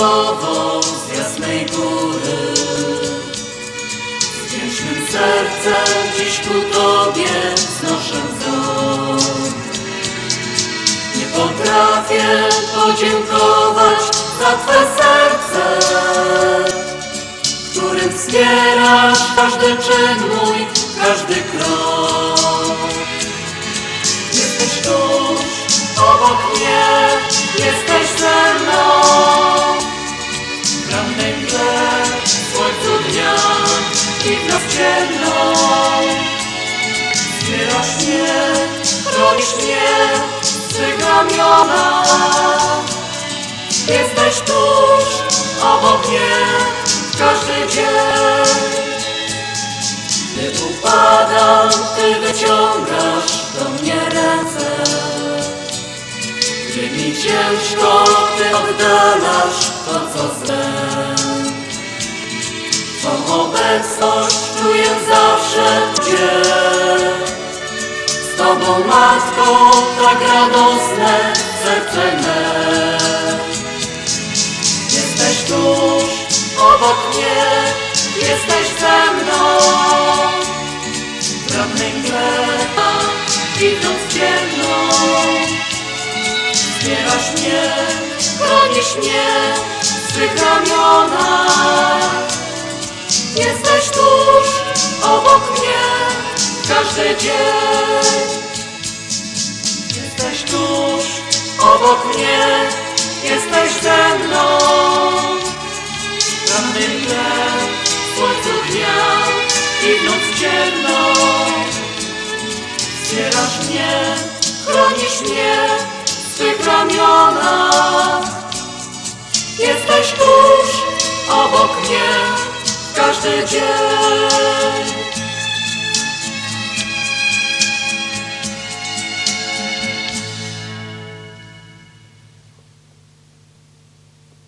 Tobą z jasnej góry. Z wdzięcznym sercem dziś ku Tobie znoszę wzrok. Nie potrafię podziękować za Twe serce, którym wspierasz każdy czyn mój, każdy krok. Jesteś tuż obok mnie, w. Wspierasz mnie, chronisz mnie swych ramionach. Jesteś tuż obok mnie każdy dzień. Gdy upadam, Ty wyciągasz do mnie ręce. Gdy mi ciężko, Ty oddalasz to, co złe. Obecność czuję zawsze gdzie. Z Tobą, Matko, tak radosne serce me. Jesteś tuż obok mnie, jesteś ze mną. W rannej mgle i w noc ciemną. Wspierasz mnie, chronisz mnie w swych ramionach. Jesteś tuż obok mnie każdy dzień. Jesteś tuż obok mnie, jesteś ze mną. Mgle, w słońcu dnia i noc ciemną. Wspierasz mnie, chronisz mnie w swych ramionach. Jesteś tuż obok mnie każdy dzień.